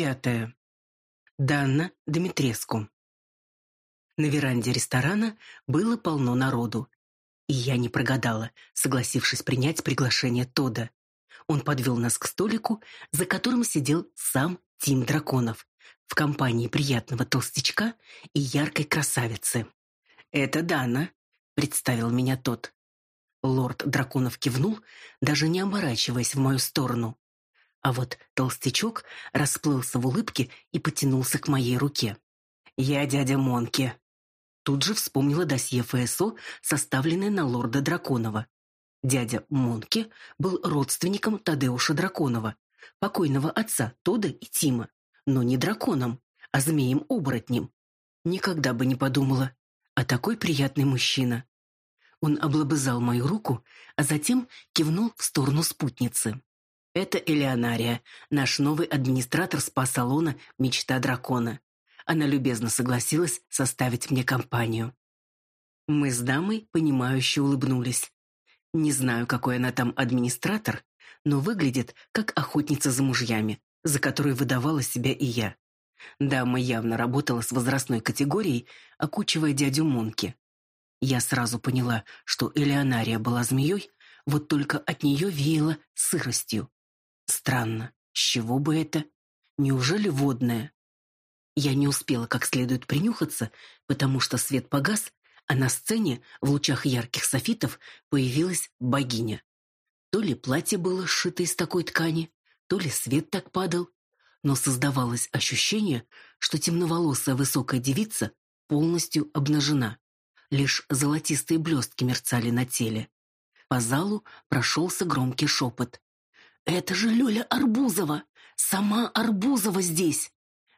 пятая. Данна Дмитреску. На веранде ресторана было полно народу. И я не прогадала, согласившись принять приглашение Тода. Он подвел нас к столику, за которым сидел сам Тим Драконов, в компании приятного толстячка и яркой красавицы. «Это Дана», — представил меня тот. Лорд Драконов кивнул, даже не оборачиваясь в мою сторону. А вот толстячок расплылся в улыбке и потянулся к моей руке. «Я дядя Монки». Тут же вспомнила досье ФСО, составленное на лорда Драконова. Дядя Монки был родственником Тадеуша Драконова, покойного отца Тода и Тима, но не драконом, а змеем-оборотнем. Никогда бы не подумала. А такой приятный мужчина. Он облобызал мою руку, а затем кивнул в сторону спутницы. Это Элеонария, наш новый администратор спа-салона «Мечта дракона». Она любезно согласилась составить мне компанию. Мы с дамой, понимающе улыбнулись. Не знаю, какой она там администратор, но выглядит как охотница за мужьями, за которой выдавала себя и я. Дама явно работала с возрастной категорией, окучивая дядю Монки. Я сразу поняла, что Элеонария была змеей, вот только от нее веяло сыростью. Странно, с чего бы это? Неужели водное? Я не успела как следует принюхаться, потому что свет погас, а на сцене в лучах ярких софитов появилась богиня. То ли платье было сшито из такой ткани, то ли свет так падал, но создавалось ощущение, что темноволосая высокая девица полностью обнажена. Лишь золотистые блестки мерцали на теле. По залу прошелся громкий шепот. «Это же Лёля Арбузова! Сама Арбузова здесь!»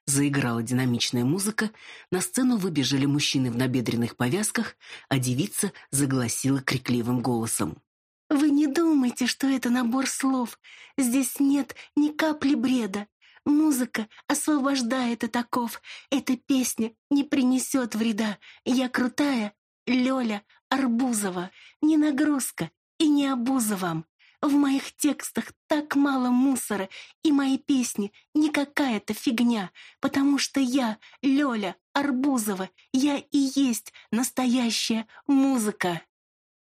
Заиграла динамичная музыка, на сцену выбежали мужчины в набедренных повязках, а девица загласила крикливым голосом. «Вы не думайте, что это набор слов. Здесь нет ни капли бреда. Музыка освобождает от. Эта песня не принесет вреда. Я крутая Лёля Арбузова. Не нагрузка и не обуза вам. В моих текстах так мало мусора, и мои песни не какая-то фигня, потому что я, Лёля Арбузова, я и есть настоящая музыка.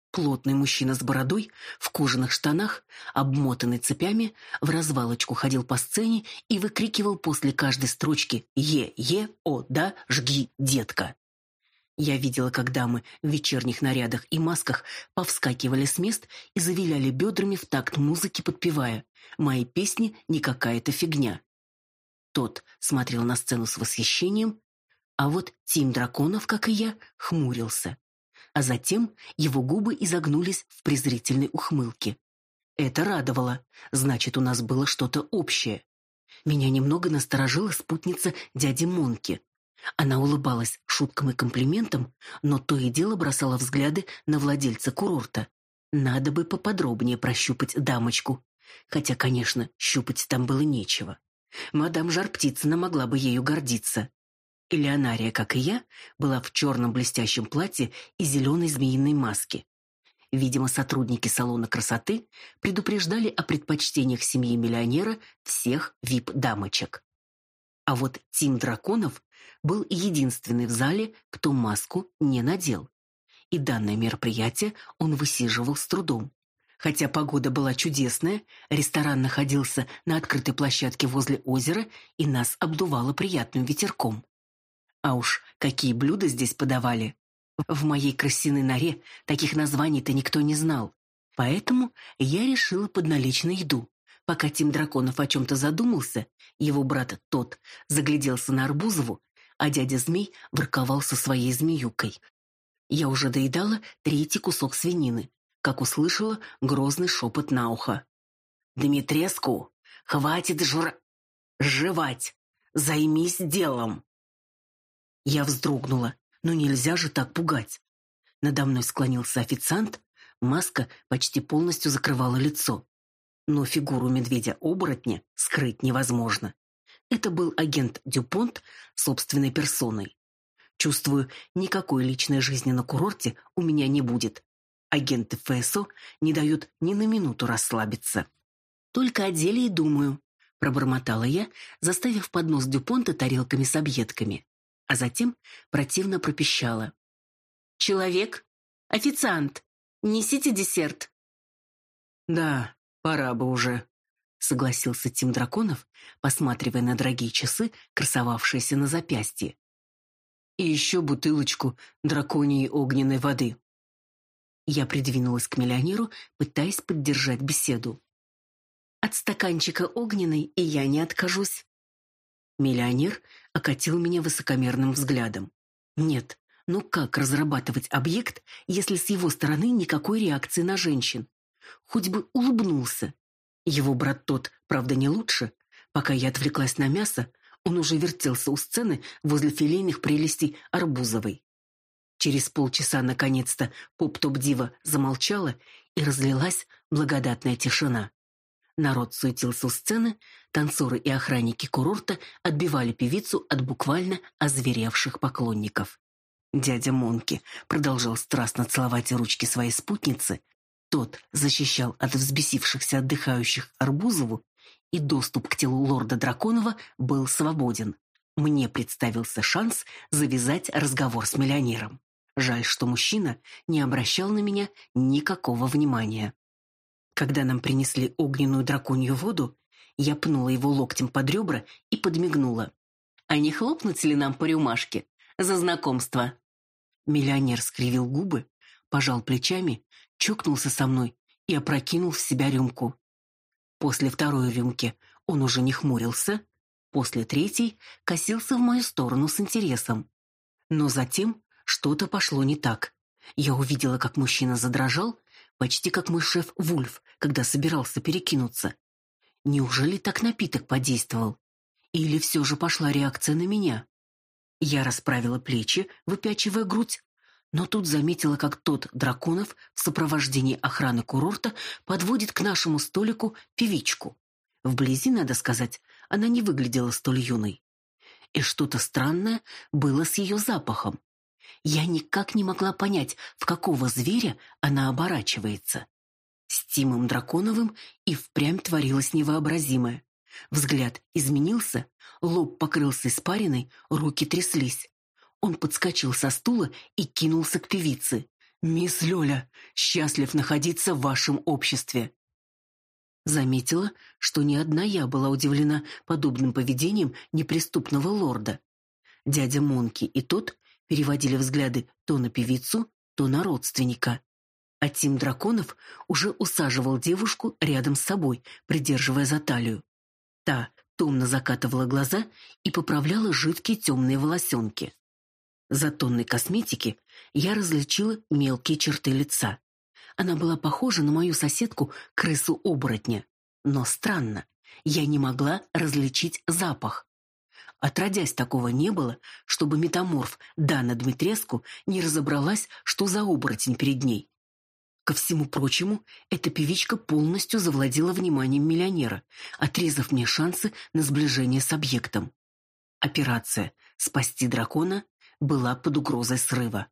Плотный мужчина с бородой, в кожаных штанах, обмотанный цепями, в развалочку ходил по сцене и выкрикивал после каждой строчки «Е-е, о, да, жги, детка». Я видела, как дамы в вечерних нарядах и масках повскакивали с мест и завиляли бедрами в такт музыки, подпевая «Мои песни не какая-то фигня». Тот смотрел на сцену с восхищением, а вот Тим Драконов, как и я, хмурился. А затем его губы изогнулись в презрительной ухмылке. Это радовало, значит, у нас было что-то общее. Меня немного насторожила спутница дяди Монки. Она улыбалась шуткам и комплиментам, но то и дело бросала взгляды на владельца курорта. Надо бы поподробнее прощупать дамочку. Хотя, конечно, щупать там было нечего. Мадам Жар-Птицына могла бы ею гордиться. Элеонария, как и я, была в черном блестящем платье и зеленой змеиной маске. Видимо, сотрудники салона красоты предупреждали о предпочтениях семьи миллионера всех вип-дамочек. А вот Тим Драконов был единственный в зале, кто маску не надел. И данное мероприятие он высиживал с трудом. Хотя погода была чудесная, ресторан находился на открытой площадке возле озера, и нас обдувало приятным ветерком. А уж какие блюда здесь подавали! В моей крысиной норе таких названий-то никто не знал. Поэтому я решила подналечь на еду. Пока Тим Драконов о чем-то задумался, его брат тот загляделся на Арбузову а дядя Змей ворковал со своей змеюкой. Я уже доедала третий кусок свинины, как услышала грозный шепот на ухо. «Дмитреску, хватит жр... жевать! Займись делом!» Я вздрогнула. «Ну нельзя же так пугать!» Надо мной склонился официант, маска почти полностью закрывала лицо. Но фигуру медведя-оборотня скрыть невозможно. Это был агент Дюпонт собственной персоной. Чувствую, никакой личной жизни на курорте у меня не будет. Агенты ФСО не дают ни на минуту расслабиться. Только о деле и думаю. пробормотала я, заставив поднос Дюпонта тарелками с объедками, а затем противно пропищала. «Человек? Официант! Несите десерт!» «Да, пора бы уже», — согласился Тим Драконов, посматривая на дорогие часы, красовавшиеся на запястье. «И еще бутылочку драконьей огненной воды». Я придвинулась к миллионеру, пытаясь поддержать беседу. От стаканчика огненной и я не откажусь. Миллионер окатил меня высокомерным взглядом. Нет, ну как разрабатывать объект, если с его стороны никакой реакции на женщин? Хоть бы улыбнулся. Его брат тот, правда, не лучше. Пока я отвлеклась на мясо, он уже вертелся у сцены возле филейных прелестей Арбузовой. Через полчаса, наконец-то, поп-топ-дива замолчала и разлилась благодатная тишина. Народ суетился у сцены, танцоры и охранники курорта отбивали певицу от буквально озверевших поклонников. Дядя Монки продолжал страстно целовать ручки своей спутницы, тот защищал от взбесившихся отдыхающих Арбузову, и доступ к телу лорда Драконова был свободен. Мне представился шанс завязать разговор с миллионером. Жаль, что мужчина не обращал на меня никакого внимания. Когда нам принесли огненную драконью воду, я пнула его локтем под ребра и подмигнула. «А не хлопнуть ли нам по рюмашке? За знакомство!» Миллионер скривил губы, пожал плечами, чокнулся со мной и опрокинул в себя рюмку. После второй рюмки он уже не хмурился, после третьей косился в мою сторону с интересом. Но затем что-то пошло не так. Я увидела, как мужчина задрожал почти как мой шеф Вульф, когда собирался перекинуться. Неужели так напиток подействовал? Или все же пошла реакция на меня? Я расправила плечи, выпячивая грудь, но тут заметила, как тот Драконов в сопровождении охраны курорта подводит к нашему столику певичку. Вблизи, надо сказать, она не выглядела столь юной. И что-то странное было с ее запахом. Я никак не могла понять, в какого зверя она оборачивается. С Тимом Драконовым и впрямь творилось невообразимое. Взгляд изменился, лоб покрылся испариной, руки тряслись. Он подскочил со стула и кинулся к певице. «Мисс Лёля, счастлив находиться в вашем обществе!» Заметила, что не одна я была удивлена подобным поведением неприступного лорда. Дядя Монки и тот переводили взгляды то на певицу, то на родственника. А Тим Драконов уже усаживал девушку рядом с собой, придерживая за талию. Та томно закатывала глаза и поправляла жидкие темные волосенки. За тонной косметики я различила мелкие черты лица. Она была похожа на мою соседку, крысу-оборотня. Но странно, я не могла различить запах. Отродясь такого не было, чтобы метаморф Дана Дмитреску не разобралась, что за оборотень перед ней. Ко всему прочему, эта певичка полностью завладела вниманием миллионера, отрезав мне шансы на сближение с объектом. Операция «Спасти дракона» была под угрозой срыва.